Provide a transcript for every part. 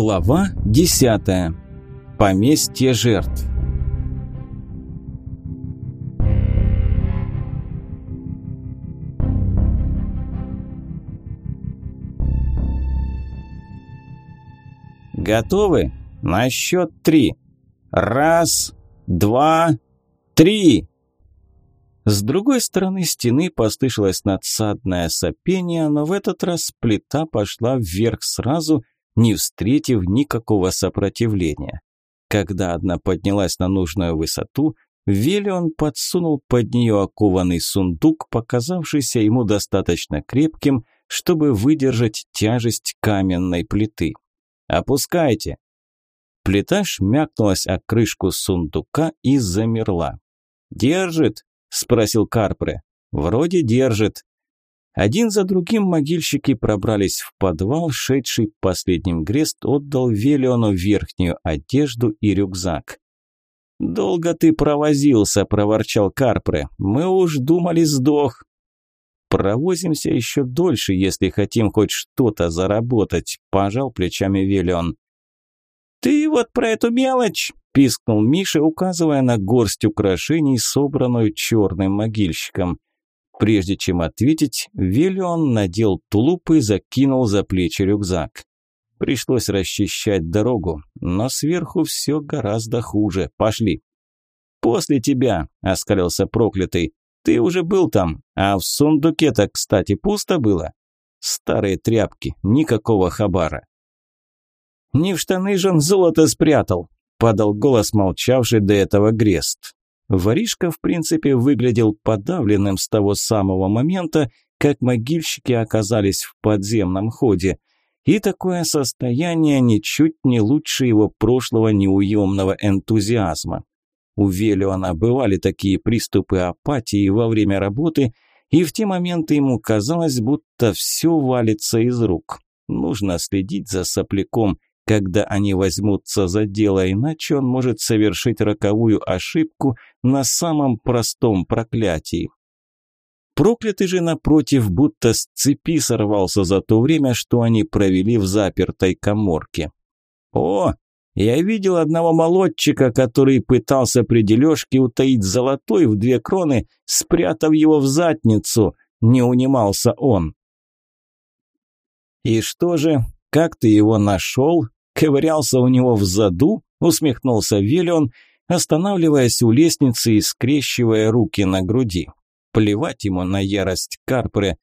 Глава 10. Поместье жертв. Готовы? На счет три. Раз, два, три. С другой стороны стены послышалось надсадное сопение, но в этот раз плита пошла вверх сразу, не встретив никакого сопротивления. Когда одна поднялась на нужную высоту, Велион подсунул под нее окованный сундук, показавшийся ему достаточно крепким, чтобы выдержать тяжесть каменной плиты. «Опускайте!» Плита шмякнулась о крышку сундука и замерла. «Держит?» – спросил Карпре. «Вроде держит». Один за другим могильщики пробрались в подвал, шедший последним Грест отдал Велиону верхнюю одежду и рюкзак. «Долго ты провозился», – проворчал Карпре. «Мы уж думали, сдох». «Провозимся еще дольше, если хотим хоть что-то заработать», – пожал плечами Велион. «Ты вот про эту мелочь!» – пискнул Миша, указывая на горсть украшений, собранную черным могильщиком. Прежде чем ответить, Виллион надел тулуп и закинул за плечи рюкзак. Пришлось расчищать дорогу, но сверху все гораздо хуже. Пошли. «После тебя», – оскалился проклятый. «Ты уже был там, а в сундуке-то, кстати, пусто было?» «Старые тряпки, никакого хабара». «Не в штаны же он золото спрятал», – подал голос молчавший до этого Грест. Воришка, в принципе, выглядел подавленным с того самого момента, как могильщики оказались в подземном ходе. И такое состояние ничуть не лучше его прошлого неуемного энтузиазма. У Велиона бывали такие приступы апатии во время работы, и в те моменты ему казалось, будто все валится из рук. Нужно следить за сопляком, когда они возьмутся за дело, иначе он может совершить роковую ошибку на самом простом проклятии. Проклятый же, напротив, будто с цепи сорвался за то время, что они провели в запертой коморке. «О, я видел одного молодчика, который пытался при дележке утаить золотой в две кроны, спрятав его в задницу», – не унимался он. «И что же, как ты его нашел?» Ковырялся у него в заду, усмехнулся Велион, останавливаясь у лестницы и скрещивая руки на груди. Плевать ему на ярость Карпре.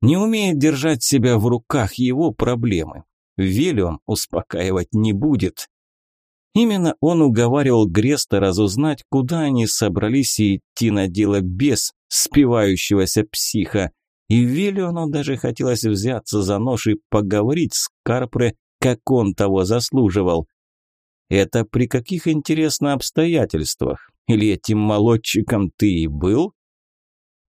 Не умеет держать себя в руках его проблемы. Велион успокаивать не будет. Именно он уговаривал Греста разузнать, куда они собрались и идти на дело без спивающегося психа. И Велиону даже хотелось взяться за нож и поговорить с Карпре как он того заслуживал. Это при каких, интересно, обстоятельствах? Или этим молодчиком ты и был?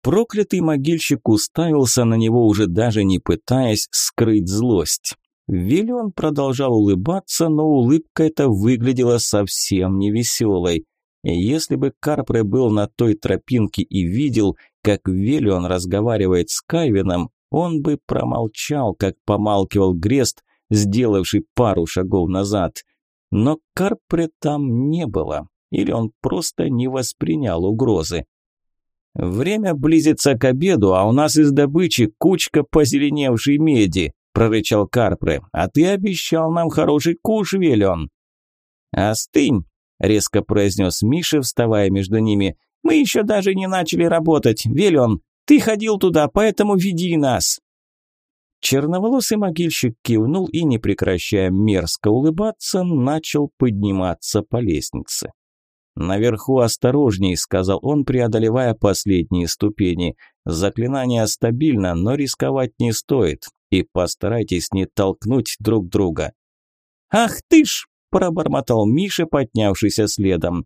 Проклятый могильщик уставился на него, уже даже не пытаясь скрыть злость. Виллион продолжал улыбаться, но улыбка эта выглядела совсем невеселой. Если бы Карпре был на той тропинке и видел, как Виллион разговаривает с Кайвином, он бы промолчал, как помалкивал Грест, сделавший пару шагов назад. Но Карпре там не было, или он просто не воспринял угрозы. «Время близится к обеду, а у нас из добычи кучка позеленевшей меди», – прорычал Карпре. «А ты обещал нам хороший куш, Велен». «Остынь», – резко произнес Миша, вставая между ними. «Мы еще даже не начали работать. Велен, ты ходил туда, поэтому веди нас». Черноволосый могильщик кивнул и, не прекращая мерзко улыбаться, начал подниматься по лестнице. «Наверху осторожней», – сказал он, преодолевая последние ступени. «Заклинание стабильно, но рисковать не стоит. И постарайтесь не толкнуть друг друга». «Ах ты ж!» – пробормотал Миша, поднявшийся следом.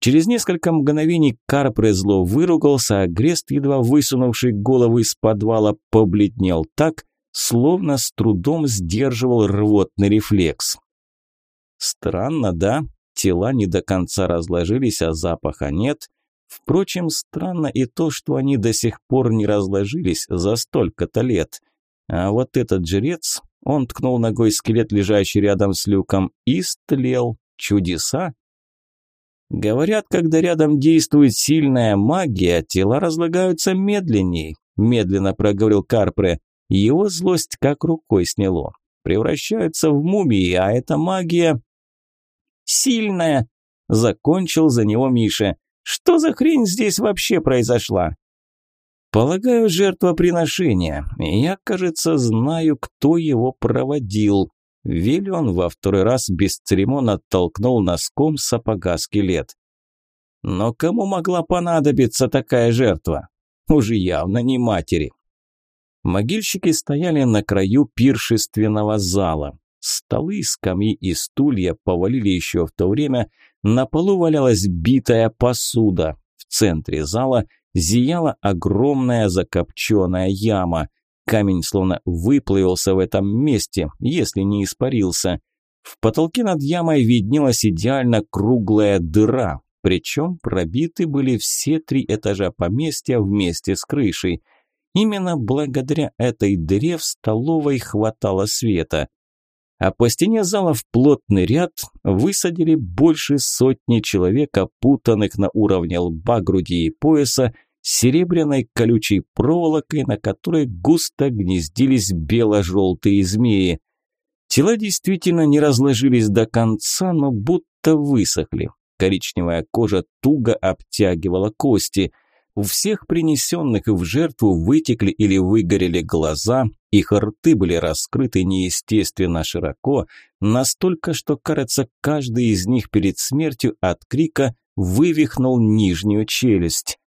Через несколько мгновений Карпре зло выругался, а Грест, едва высунувший голову из подвала, побледнел так, словно с трудом сдерживал рвотный рефлекс. Странно, да? Тела не до конца разложились, а запаха нет. Впрочем, странно и то, что они до сих пор не разложились за столько-то лет. А вот этот жрец Он ткнул ногой скелет, лежащий рядом с люком, и стлел. Чудеса? Говорят, когда рядом действует сильная магия, тела разлагаются медленней, медленно проговорил Карпре. Его злость как рукой сняло. Превращаются в мумии, а эта магия... Сильная, закончил за него Миша. Что за хрень здесь вообще произошла? Полагаю, жертвоприношение. Я, кажется, знаю, кто его проводил. Виллион во второй раз без церемон оттолкнул носком сапога скелет. Но кому могла понадобиться такая жертва? Уже явно не матери. Могильщики стояли на краю пиршественного зала. Столы, скамьи и стулья повалили еще в то время, на полу валялась битая посуда. В центре зала зияла огромная закопченная яма. Камень словно выплавился в этом месте, если не испарился. В потолке над ямой виднелась идеально круглая дыра, причем пробиты были все три этажа поместья вместе с крышей. Именно благодаря этой дыре в столовой хватало света. А по стене зала в плотный ряд высадили больше сотни человек, опутанных на уровне лба, груди и пояса, серебряной колючей проволокой, на которой густо гнездились бело-желтые змеи. Тела действительно не разложились до конца, но будто высохли. Коричневая кожа туго обтягивала кости. У всех принесенных в жертву вытекли или выгорели глаза, их рты были раскрыты неестественно широко, настолько, что, кажется, каждый из них перед смертью от крика вывихнул нижнюю челюсть.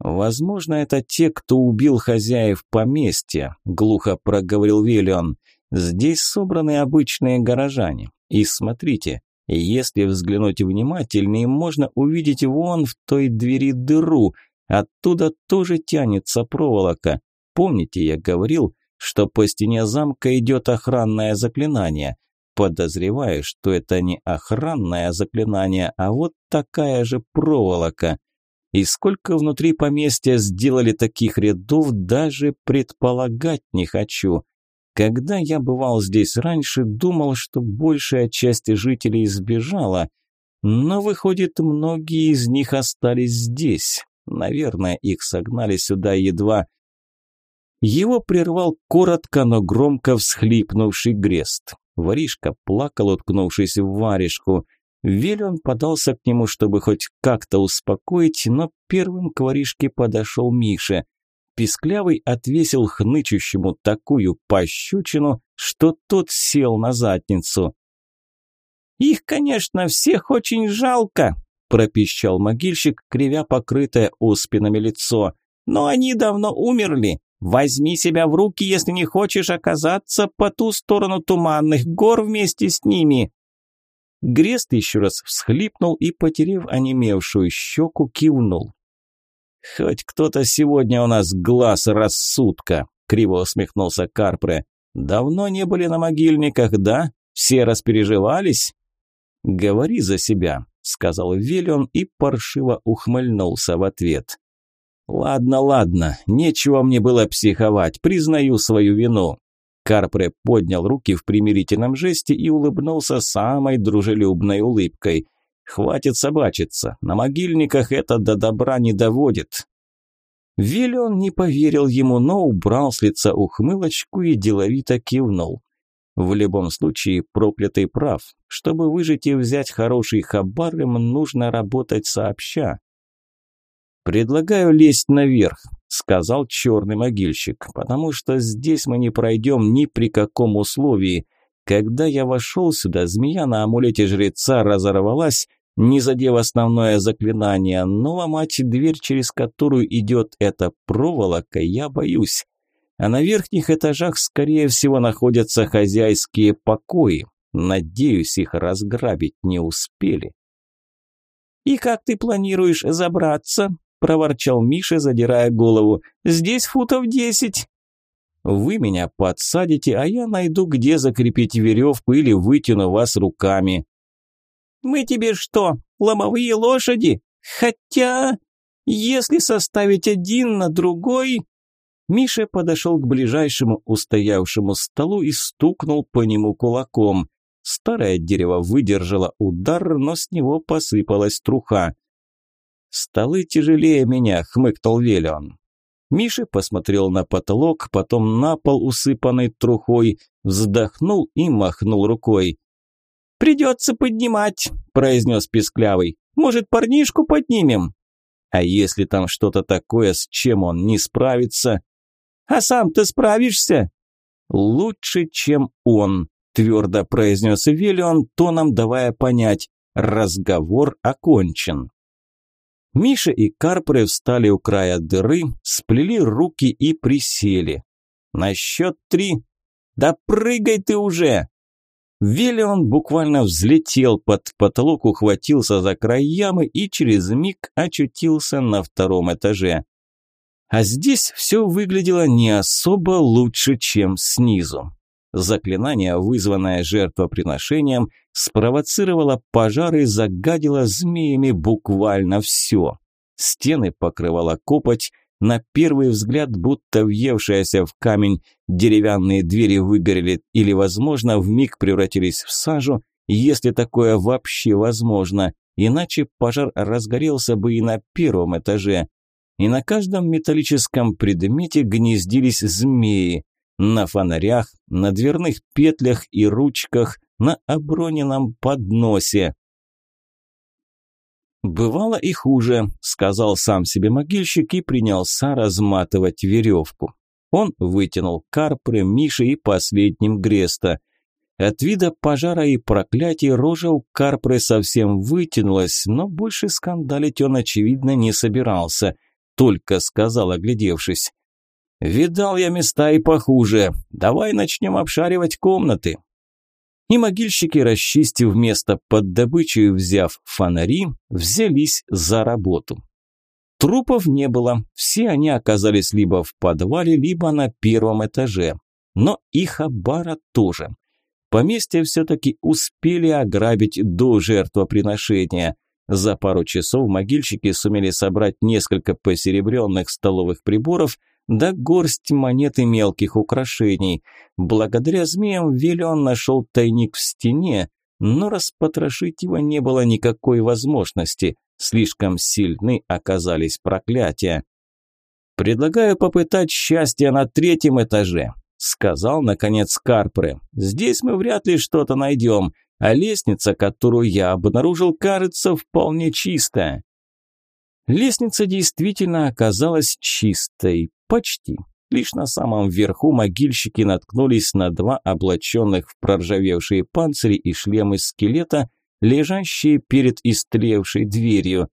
«Возможно, это те, кто убил хозяев поместья», – глухо проговорил Виллион. «Здесь собраны обычные горожане. И смотрите, если взглянуть внимательнее, можно увидеть вон в той двери дыру. Оттуда тоже тянется проволока. Помните, я говорил, что по стене замка идет охранное заклинание. Подозреваю, что это не охранное заклинание, а вот такая же проволока. И сколько внутри поместья сделали таких рядов, даже предполагать не хочу. Когда я бывал здесь раньше, думал, что большая часть жителей сбежала, но выходит, многие из них остались здесь. Наверное, их согнали сюда едва. Его прервал коротко, но громко всхлипнувший Грест. Воришка плакал, уткнувшись в варежку. Велион подался к нему, чтобы хоть как-то успокоить, но первым к воришке подошел Миша. Писклявый отвесил хнычущему такую пощечину, что тот сел на задницу. «Их, конечно, всех очень жалко», – пропищал могильщик, кривя покрытое оспинами лицо. «Но они давно умерли. Возьми себя в руки, если не хочешь оказаться по ту сторону туманных гор вместе с ними». Грест еще раз всхлипнул и, потерев онемевшую щеку, кивнул. «Хоть кто-то сегодня у нас глаз рассудка», – криво усмехнулся Карпре. «Давно не были на могильниках, да? Все распереживались?» «Говори за себя», – сказал Велион и паршиво ухмыльнулся в ответ. «Ладно, ладно, нечего мне было психовать, признаю свою вину. Карпре поднял руки в примирительном жесте и улыбнулся самой дружелюбной улыбкой. «Хватит собачиться, на могильниках это до добра не доводит». Виллион не поверил ему, но убрал с лица ухмылочку и деловито кивнул. В любом случае, проклятый прав. Чтобы выжить и взять хороший хабар, им нужно работать сообща. «Предлагаю лезть наверх», – сказал черный могильщик, «потому что здесь мы не пройдем ни при каком условии. Когда я вошел сюда, змея на амулете жреца разорвалась, не задев основное заклинание, но ломать дверь, через которую идет эта проволока, я боюсь. А на верхних этажах, скорее всего, находятся хозяйские покои. Надеюсь, их разграбить не успели». «И как ты планируешь забраться?» проворчал Миша, задирая голову. «Здесь футов десять». «Вы меня подсадите, а я найду, где закрепить веревку или вытяну вас руками». «Мы тебе что, ломовые лошади? Хотя, если составить один на другой...» Миша подошел к ближайшему устоявшему столу и стукнул по нему кулаком. Старое дерево выдержало удар, но с него посыпалась труха. «Столы тяжелее меня», — хмыкнул Велион. Миша посмотрел на потолок, потом на пол, усыпанный трухой, вздохнул и махнул рукой. «Придется поднимать», – произнес Песклявый. «Может, парнишку поднимем?» «А если там что-то такое, с чем он не справится?» «А сам ты справишься?» «Лучше, чем он», – твердо произнес Велион, тоном давая понять. «Разговор окончен». Миша и Карпры встали у края дыры, сплели руки и присели. «На счет три!» «Да прыгай ты уже!» Велион буквально взлетел под потолок, ухватился за край ямы и через миг очутился на втором этаже. А здесь все выглядело не особо лучше, чем снизу. Заклинание, вызванное жертвоприношением, спровоцировало пожар и загадило змеями буквально все. Стены покрывала копоть, на первый взгляд будто въевшаяся в камень, деревянные двери выгорели или, возможно, вмиг превратились в сажу, если такое вообще возможно, иначе пожар разгорелся бы и на первом этаже. И на каждом металлическом предмете гнездились змеи. На фонарях, на дверных петлях и ручках, на оброненном подносе. «Бывало и хуже», – сказал сам себе могильщик и принялся разматывать веревку. Он вытянул карпры, Миши и последним Греста. От вида пожара и проклятий рожа у карпры совсем вытянулась, но больше скандалить он, очевидно, не собирался. Только сказал, оглядевшись. «Видал я места и похуже. Давай начнем обшаривать комнаты». И могильщики, расчистив место под добычу и взяв фонари, взялись за работу. Трупов не было, все они оказались либо в подвале, либо на первом этаже. Но и Хабара тоже. Поместье все-таки успели ограбить до жертвоприношения. За пару часов могильщики сумели собрать несколько посеребренных столовых приборов – да горсть монет и мелких украшений. Благодаря змеям Виллион нашел тайник в стене, но распотрошить его не было никакой возможности, слишком сильны оказались проклятия. «Предлагаю попытать счастье на третьем этаже», – сказал, наконец, Карпре. «Здесь мы вряд ли что-то найдем, а лестница, которую я обнаружил, кажется вполне чистая». Лестница действительно оказалась чистой, почти. Лишь на самом верху могильщики наткнулись на два облаченных в проржавевшие панцири и шлемы скелета, лежащие перед истлевшей дверью.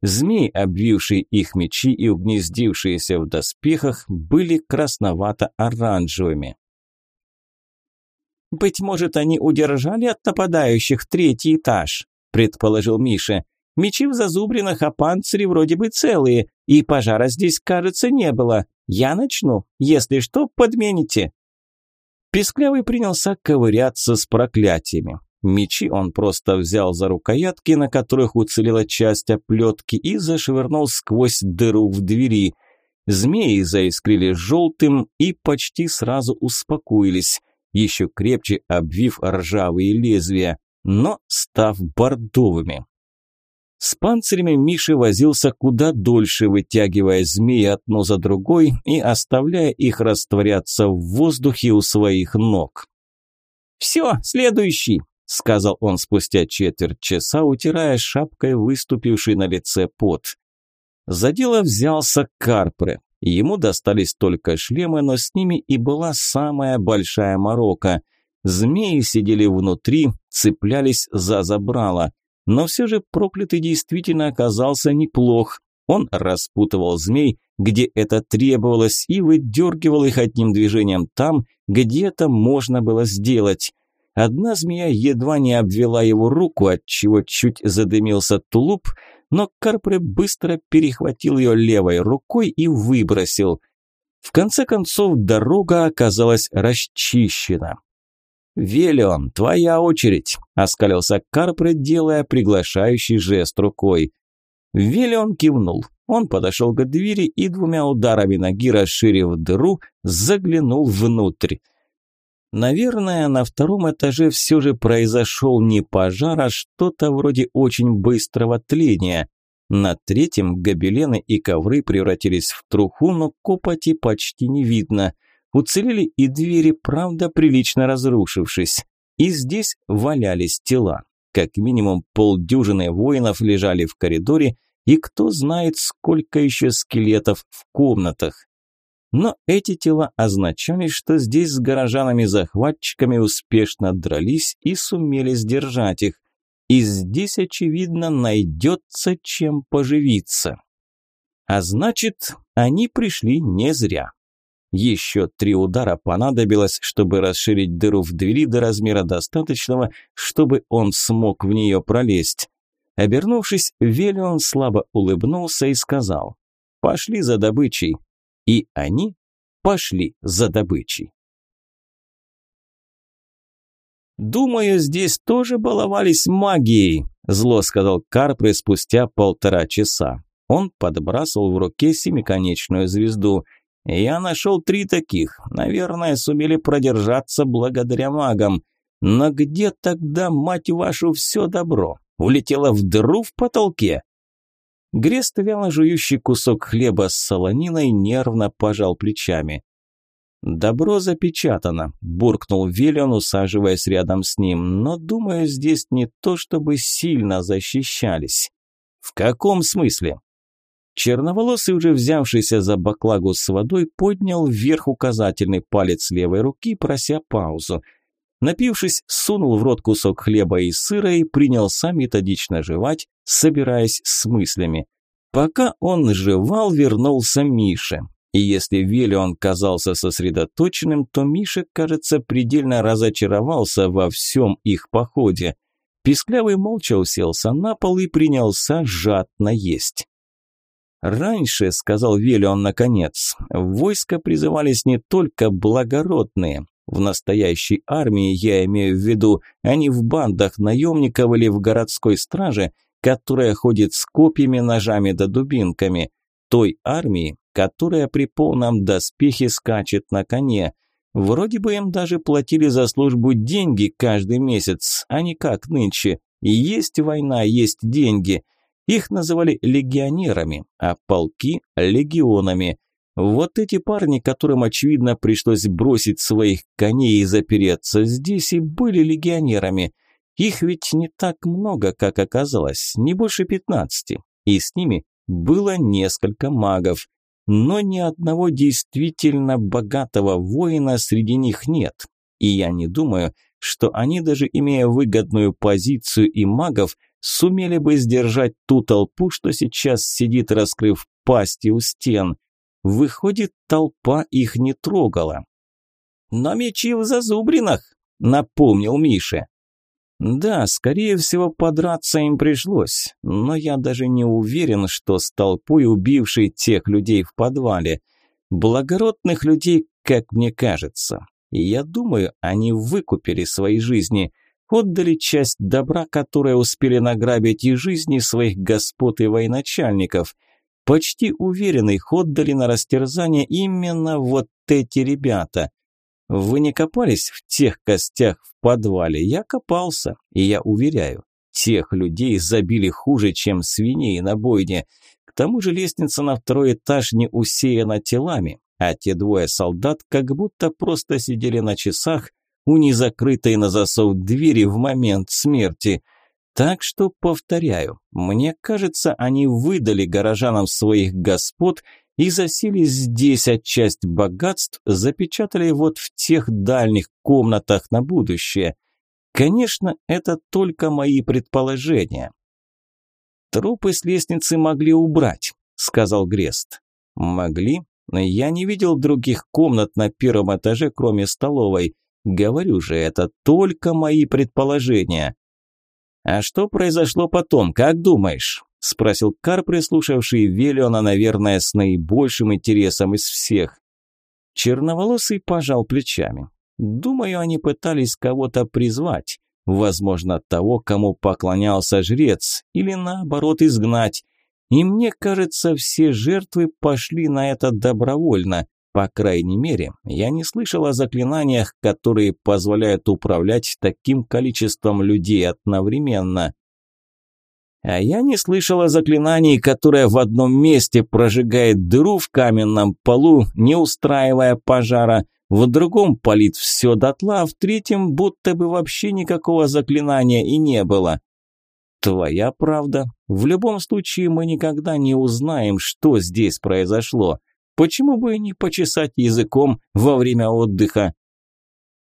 Змеи, обвившие их мечи и угнездившиеся в доспехах, были красновато-оранжевыми. «Быть может, они удержали от нападающих третий этаж», – предположил Миша. Мечи в зазубринах, а панцири вроде бы целые, и пожара здесь, кажется, не было. Я начну. Если что, подмените». Песклявый принялся ковыряться с проклятиями. Мечи он просто взял за рукоятки, на которых уцелела часть оплетки, и зашвырнул сквозь дыру в двери. Змеи заискрили желтым и почти сразу успокоились, еще крепче обвив ржавые лезвия, но став бордовыми. С панцирями Миша возился куда дольше, вытягивая змеи одну за другой и оставляя их растворяться в воздухе у своих ног. «Все, следующий!» – сказал он спустя четверть часа, утирая шапкой выступивший на лице пот. За дело взялся Карпре. Ему достались только шлемы, но с ними и была самая большая морока. Змеи сидели внутри, цеплялись за забрало – но все же проклятый действительно оказался неплох. Он распутывал змей, где это требовалось, и выдергивал их одним движением там, где это можно было сделать. Одна змея едва не обвела его руку, отчего чуть задымился тулуп, но Карпре быстро перехватил ее левой рукой и выбросил. В конце концов, дорога оказалась расчищена. «Велион, твоя очередь!» – оскалился Карпред, делая приглашающий жест рукой. Велион кивнул. Он подошел к двери и двумя ударами ноги, расширив дыру, заглянул внутрь. Наверное, на втором этаже все же произошел не пожар, а что-то вроде очень быстрого тления. На третьем гобелены и ковры превратились в труху, но копоти почти не видно. Уцелели и двери, правда, прилично разрушившись. И здесь валялись тела. Как минимум полдюжины воинов лежали в коридоре, и кто знает, сколько еще скелетов в комнатах. Но эти тела означали, что здесь с горожанами-захватчиками успешно дрались и сумели сдержать их. И здесь, очевидно, найдется чем поживиться. А значит, они пришли не зря. Еще три удара понадобилось, чтобы расширить дыру в двери до размера достаточного, чтобы он смог в нее пролезть. Обернувшись, Велион слабо улыбнулся и сказал «Пошли за добычей». И они пошли за добычей. «Думаю, здесь тоже баловались магией», – зло сказал Карпре спустя полтора часа. Он подбрасывал в руке семиконечную звезду. «Я нашел три таких. Наверное, сумели продержаться благодаря магам. Но где тогда, мать вашу, все добро? Улетело в дыру в потолке?» Грест, вяло жующий кусок хлеба с солониной, нервно пожал плечами. «Добро запечатано», – буркнул Виллион, усаживаясь рядом с ним, «но, думаю, здесь не то, чтобы сильно защищались». «В каком смысле?» Черноволосый, уже взявшийся за баклагу с водой, поднял вверх указательный палец левой руки, прося паузу. Напившись, сунул в рот кусок хлеба и сыра и принялся методично жевать, собираясь с мыслями. Пока он жевал, вернулся Миша. И если Велион казался сосредоточенным, то Миша, кажется, предельно разочаровался во всем их походе. Писклявый молча уселся на пол и принялся жадно есть. «Раньше, — сказал Велион наконец, — в войско призывались не только благородные, в настоящей армии, я имею в виду, а не в бандах наемников или в городской страже, которая ходит с копьями, ножами да дубинками. Той армии, которая при полном доспехе скачет на коне. Вроде бы им даже платили за службу деньги каждый месяц, а не как нынче. И есть война, есть деньги. Их называли легионерами, а полки – легионами. Вот эти парни, которым, очевидно, пришлось бросить своих коней и запереться здесь, и были легионерами. Их ведь не так много, как оказалось, не больше пятнадцати. И с ними было несколько магов. Но ни одного действительно богатого воина среди них нет. И я не думаю, что они, даже имея выгодную позицию и магов, сумели бы сдержать ту толпу, что сейчас сидит, раскрыв пасти у стен. Выходит, толпа их не трогала. «Но мечи в зазубринах», – напомнил Миша. Да, скорее всего, подраться им пришлось, но я даже не уверен, что с толпой убившей тех людей в подвале. Благородных людей, как мне кажется. Я думаю, они выкупили свои жизни, отдали часть добра, которое успели награбить и жизни своих господ и военачальников – Почти уверен, их отдали на растерзание именно вот эти ребята. Вы не копались в тех костях в подвале? Я копался, и я уверяю, тех людей забили хуже, чем свиней на бойне. К тому же лестница на второй этаж не усеяна телами, а те двое солдат как будто просто сидели на часах у незакрытой на засов двери в момент смерти – так что, повторяю, мне кажется, они выдали горожанам своих господ и засели здесь, а часть богатств запечатали вот в тех дальних комнатах на будущее. Конечно, это только мои предположения. Трупы с лестницы могли убрать, сказал Грест. Могли, но я не видел других комнат на первом этаже, кроме столовой. Говорю же, это только мои предположения. «А что произошло потом, как думаешь?» – спросил Кар, прислушавший Велиона, наверное, с наибольшим интересом из всех. Черноволосый пожал плечами. «Думаю, они пытались кого-то призвать, возможно, того, кому поклонялся жрец, или наоборот изгнать. И мне кажется, все жертвы пошли на это добровольно. По крайней мере, я не слышал о заклинаниях, которые позволяют управлять таким количеством людей одновременно. А я не слышал о заклинании, которое в одном месте прожигает дыру в каменном полу, не устраивая пожара, в другом палит все дотла, а в третьем будто бы вообще никакого заклинания и не было. Твоя правда. В любом случае мы никогда не узнаем, что здесь произошло. Почему бы и не почесать языком во время отдыха?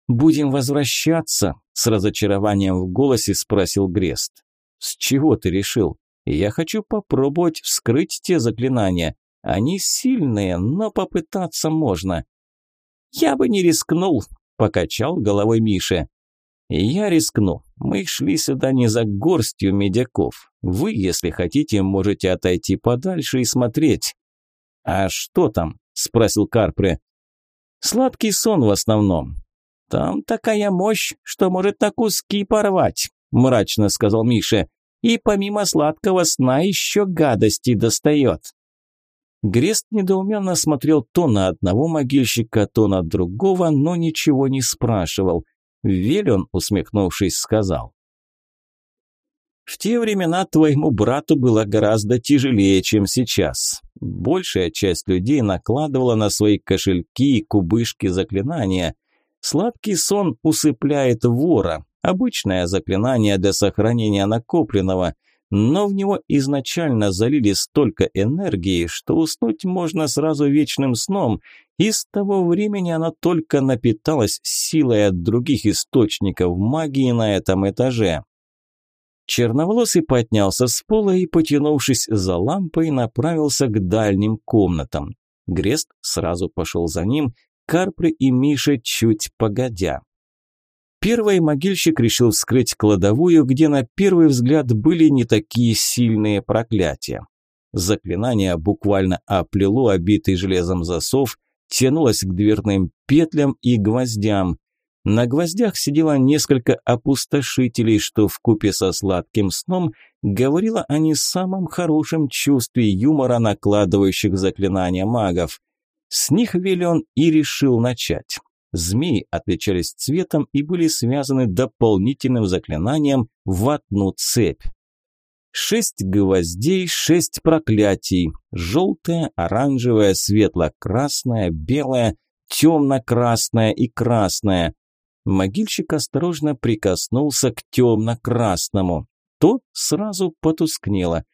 «Будем возвращаться?» – с разочарованием в голосе спросил Грест. «С чего ты решил? Я хочу попробовать вскрыть те заклинания. Они сильные, но попытаться можно». «Я бы не рискнул», – покачал головой Миша. «Я рискну. Мы шли сюда не за горстью медяков. Вы, если хотите, можете отойти подальше и смотреть». «А что там?» – спросил Карпре. «Сладкий сон в основном». «Там такая мощь, что может на куски порвать», – мрачно сказал Миша. «И помимо сладкого сна еще гадости достает». Грест недоуменно смотрел то на одного могильщика, то на другого, но ничего не спрашивал. Велен, усмехнувшись, сказал. «В те времена твоему брату было гораздо тяжелее, чем сейчас. Большая часть людей накладывала на свои кошельки и кубышки заклинания. Сладкий сон усыпляет вора, обычное заклинание для сохранения накопленного – но в него изначально залили столько энергии, что уснуть можно сразу вечным сном, и с того времени она только напиталась силой от других источников магии на этом этаже. Черноволосый поднялся с пола и, потянувшись за лампой, направился к дальним комнатам. Грест сразу пошел за ним, Карпры и Миша чуть погодя. Первый могильщик решил вскрыть кладовую, где на первый взгляд были не такие сильные проклятия. Заклинание буквально оплело обитый железом засов, тянулось к дверным петлям и гвоздям. На гвоздях сидело несколько опустошителей, что в купе со сладким сном говорило о не самом хорошем чувстве юмора накладывающих заклинания магов. С них Велион и решил начать. Змеи отличались цветом и были связаны дополнительным заклинанием в одну цепь. Шесть гвоздей, шесть проклятий. Желтое, оранжевое, светло-красное, белое, темно-красное и красное. Могильщик осторожно прикоснулся к темно-красному. То сразу потускнело.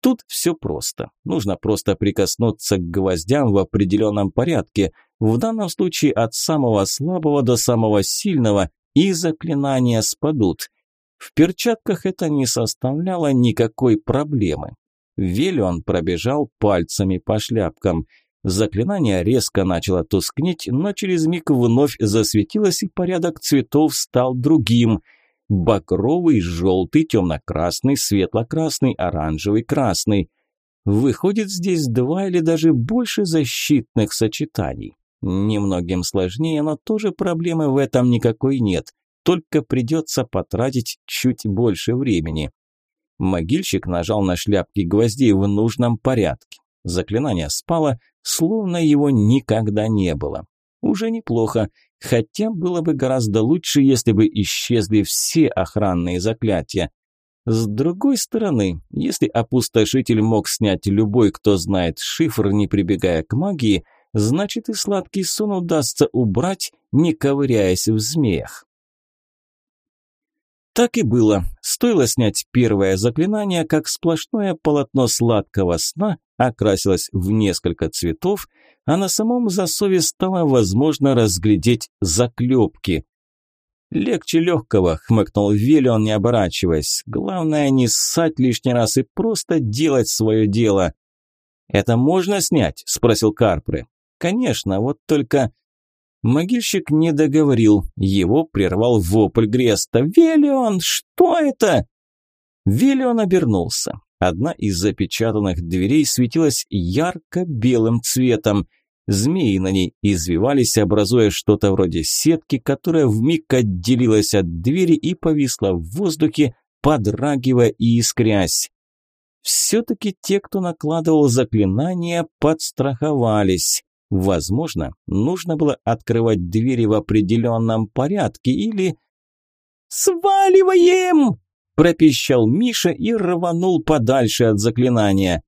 Тут все просто. Нужно просто прикоснуться к гвоздям в определенном порядке – в данном случае от самого слабого до самого сильного, и заклинания спадут. В перчатках это не составляло никакой проблемы. Велион пробежал пальцами по шляпкам. Заклинание резко начало тускнеть, но через миг вновь засветилось, и порядок цветов стал другим. Багровый, желтый, темно-красный, светло-красный, оранжевый, красный. Выходит, здесь два или даже больше защитных сочетаний. Немногим сложнее, но тоже проблемы в этом никакой нет. Только придется потратить чуть больше времени. Могильщик нажал на шляпки гвоздей в нужном порядке. Заклинание спало, словно его никогда не было. Уже неплохо, хотя было бы гораздо лучше, если бы исчезли все охранные заклятия. С другой стороны, если опустошитель мог снять любой, кто знает шифр, не прибегая к магии, значит и сладкий сон удастся убрать, не ковыряясь в змеях. Так и было. Стоило снять первое заклинание, как сплошное полотно сладкого сна окрасилось в несколько цветов, а на самом засове стало возможно разглядеть заклепки. «Легче легкого», – хмыкнул Велион, не оборачиваясь. «Главное не ссать лишний раз и просто делать свое дело». «Это можно снять?» – спросил Карпре. Конечно, вот только... Могильщик не договорил, его прервал вопль Греста. «Велион, что это?» Велион обернулся. Одна из запечатанных дверей светилась ярко-белым цветом. Змеи на ней извивались, образуя что-то вроде сетки, которая вмиг отделилась от двери и повисла в воздухе, подрагивая и искрясь. Все-таки те, кто накладывал заклинания, подстраховались. Возможно, нужно было открывать двери в определенном порядке или... «Сваливаем!» – пропищал Миша и рванул подальше от заклинания.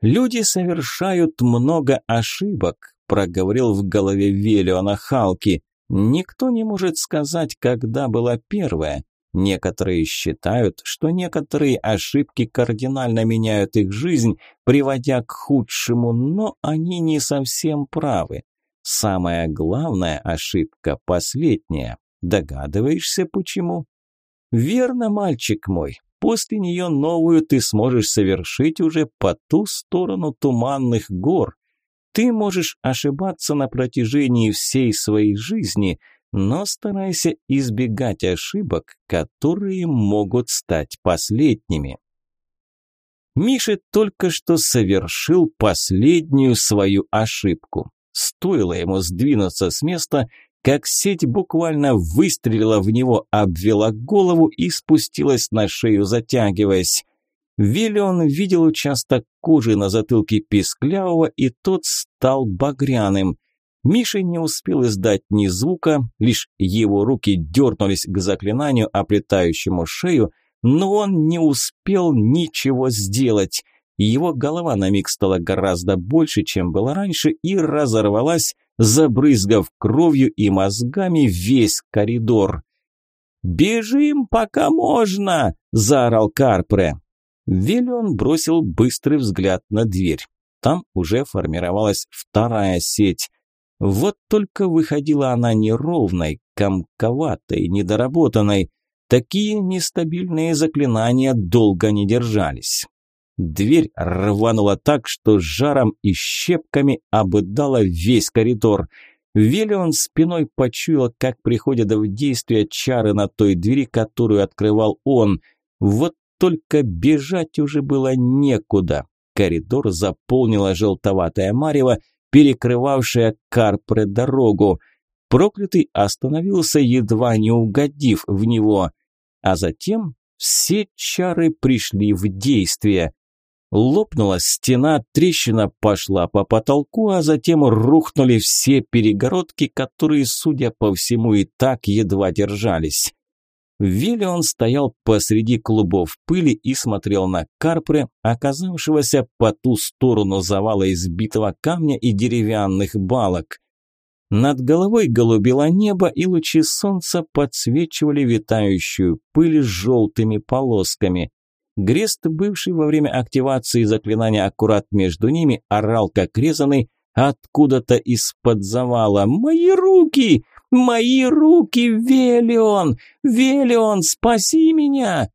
«Люди совершают много ошибок», – проговорил в голове Велиона Халки. «Никто не может сказать, когда была первая. Некоторые считают, что некоторые ошибки кардинально меняют их жизнь, приводя к худшему, но они не совсем правы. Самая главная ошибка – последняя. Догадываешься, почему? Верно, мальчик мой. После нее новую ты сможешь совершить уже по ту сторону туманных гор. Ты можешь ошибаться на протяжении всей своей жизни – но старайся избегать ошибок, которые могут стать последними. Миша только что совершил последнюю свою ошибку. Стоило ему сдвинуться с места, как сеть буквально выстрелила в него, обвела голову и спустилась на шею, затягиваясь. Виллион видел участок кожи на затылке Писклявого, и тот стал багряным. Миша не успел издать ни звука, лишь его руки дернулись к заклинанию, оплетающему шею, но он не успел ничего сделать. Его голова на миг стала гораздо больше, чем была раньше, и разорвалась, забрызгав кровью и мозгами весь коридор. «Бежим, пока можно!» – заорал Карпре. Велион бросил быстрый взгляд на дверь. Там уже формировалась вторая сеть. Вот только выходила она неровной, комковатой, недоработанной. Такие нестабильные заклинания долго не держались. Дверь рванула так, что жаром и щепками обыдала весь коридор. Велион спиной почуял, как приходят в действие чары на той двери, которую открывал он. Вот только бежать уже было некуда. Коридор заполнила желтоватая марево, перекрывавшая Карпре дорогу. Проклятый остановился, едва не угодив в него. А затем все чары пришли в действие. Лопнула стена, трещина пошла по потолку, а затем рухнули все перегородки, которые, судя по всему, и так едва держались. Виллион стоял посреди клубов пыли и смотрел на Карпре, оказавшегося по ту сторону завала избитого камня и деревянных балок. Над головой голубело небо, и лучи солнца подсвечивали витающую пыль с желтыми полосками. Грест, бывший во время активации заклинания аккурат между ними, орал как резанный откуда-то из-под завала «Мои руки! Мои руки, Велион! Велион, спаси меня!»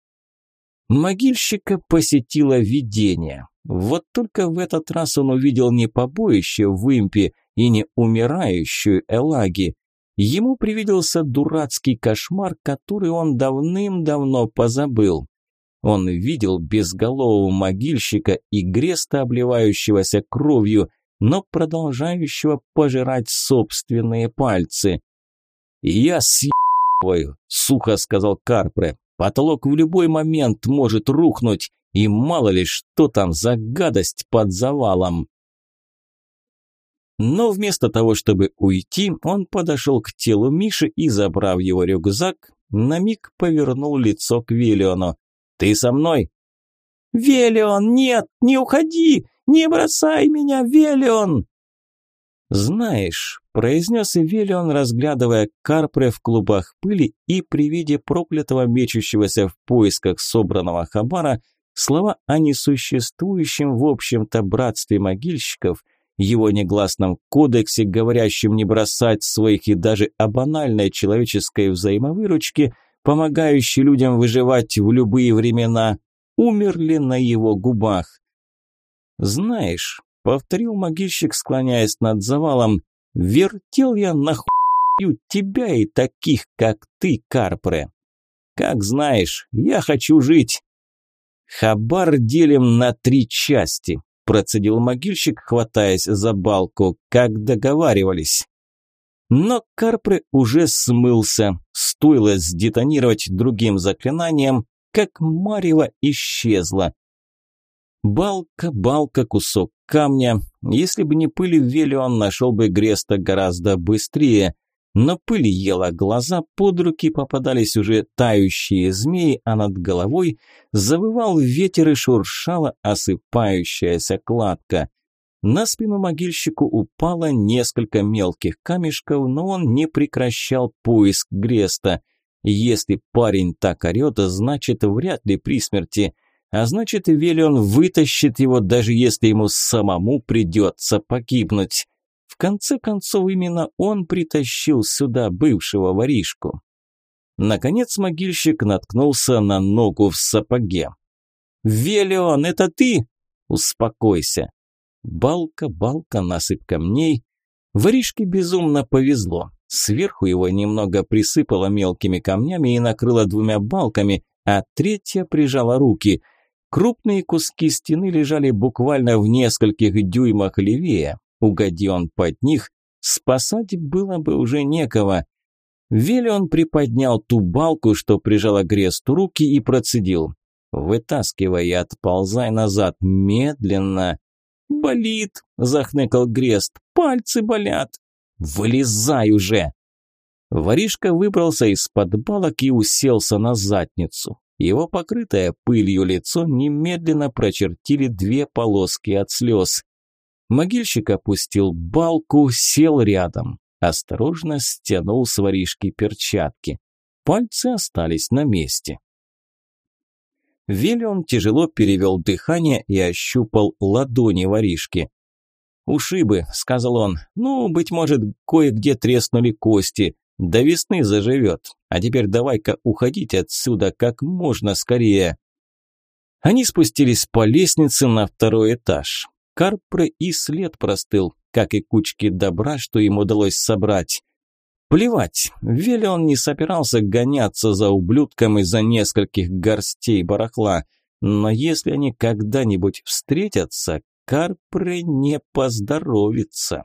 Могильщика посетило видение. Вот только в этот раз он увидел не побоище в импе и не умирающую Элаги. Ему привиделся дурацкий кошмар, который он давным-давно позабыл. Он видел безголового могильщика и греста, обливающегося кровью, но продолжающего пожирать собственные пальцы. «Я съебываю», – сухо сказал Карпре. «Потолок в любой момент может рухнуть, и мало ли что там за гадость под завалом». Но вместо того, чтобы уйти, он подошел к телу Миши и, забрав его рюкзак, на миг повернул лицо к Велиону. «Ты со мной?» «Велион, нет, не уходи! Не бросай меня, Велион!» «Знаешь», – произнес Велион, разглядывая Карпре в клубах пыли и при виде проклятого мечущегося в поисках собранного хабара, слова о несуществующем в общем-то братстве могильщиков, его негласном кодексе, говорящем не бросать своих и даже о банальной человеческой взаимовыручке, помогающей людям выживать в любые времена, умерли на его губах. «Знаешь», Повторил могильщик, склоняясь над завалом. «Вертел я нахую тебя и таких, как ты, Карпре. Как знаешь, я хочу жить». «Хабар делим на три части», – процедил могильщик, хватаясь за балку, как договаривались. Но Карпре уже смылся. Стоило сдетонировать другим заклинанием, как Марева исчезла. Балка, балка, кусок камня. Если бы не пыль в веле, он нашел бы Греста гораздо быстрее. Но пыль ела глаза, под руки попадались уже тающие змеи, а над головой завывал ветер и шуршала осыпающаяся кладка. На спину могильщику упало несколько мелких камешков, но он не прекращал поиск Греста. Если парень так орет, значит вряд ли при смерти – а значит, Велион вытащит его, даже если ему самому придется погибнуть. В конце концов, именно он притащил сюда бывшего воришку. Наконец могильщик наткнулся на ногу в сапоге. «Велион, это ты?» «Успокойся». Балка, балка, насыпь камней. Воришке безумно повезло. Сверху его немного присыпало мелкими камнями и накрыло двумя балками, а третья прижала руки – Крупные куски стены лежали буквально в нескольких дюймах левее. Угоди он под них, спасать было бы уже некого. Велион приподнял ту балку, что прижала Гресту руки и процедил. «Вытаскивай и отползай назад, медленно». «Болит», – захныкал Грест, – «пальцы болят». «Вылезай уже!» Воришка выбрался из-под балок и уселся на задницу. Его покрытое пылью лицо немедленно прочертили две полоски от слез. Могильщик опустил балку, сел рядом. Осторожно стянул с воришки перчатки. Пальцы остались на месте. Виллион тяжело перевел дыхание и ощупал ладони воришки. «Ушибы», — сказал он. «Ну, быть может, кое-где треснули кости. До весны заживет. А теперь давай-ка уходить отсюда как можно скорее. Они спустились по лестнице на второй этаж. Карпре и след простыл, как и кучки добра, что им удалось собрать. Плевать, Вели он не собирался гоняться за ублюдком из-за нескольких горстей барахла. Но если они когда-нибудь встретятся, Карпре не поздоровится.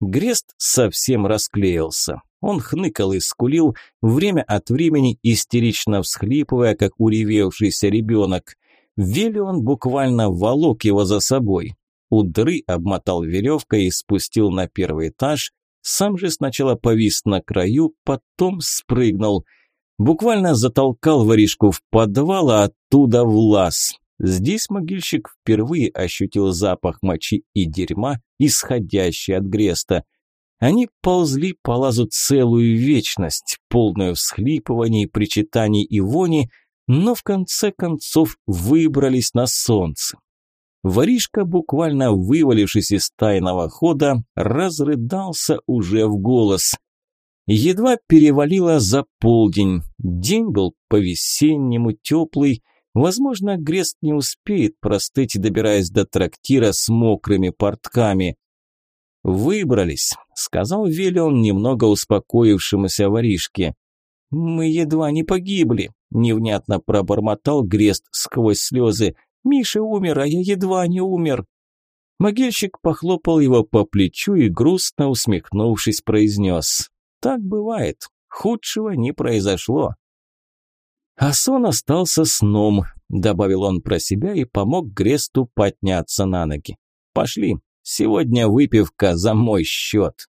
Грест совсем расклеился. Он хныкал и скулил, время от времени истерично всхлипывая, как уревевшийся ребенок. Вели он буквально волок его за собой. У дыры обмотал веревкой и спустил на первый этаж, сам же сначала повис на краю, потом спрыгнул. Буквально затолкал воришку в подвал, а оттуда в лаз. Здесь могильщик впервые ощутил запах мочи и дерьма, исходящий от Греста – они ползли по лазу целую вечность, полную всхлипываний, причитаний и вони, но в конце концов выбрались на солнце. Воришка, буквально вывалившись из тайного хода, разрыдался уже в голос. Едва перевалило за полдень. День был по-весеннему теплый. Возможно, Грест не успеет простыть, добираясь до трактира с мокрыми портками. «Выбрались», – сказал Велион немного успокоившемуся воришке. «Мы едва не погибли», – невнятно пробормотал Грест сквозь слезы. «Миша умер, а я едва не умер». Могильщик похлопал его по плечу и, грустно усмехнувшись, произнес. «Так бывает. Худшего не произошло». «А сон остался сном», – добавил он про себя и помог Гресту подняться на ноги. «Пошли, Сегодня выпивка за мой счет.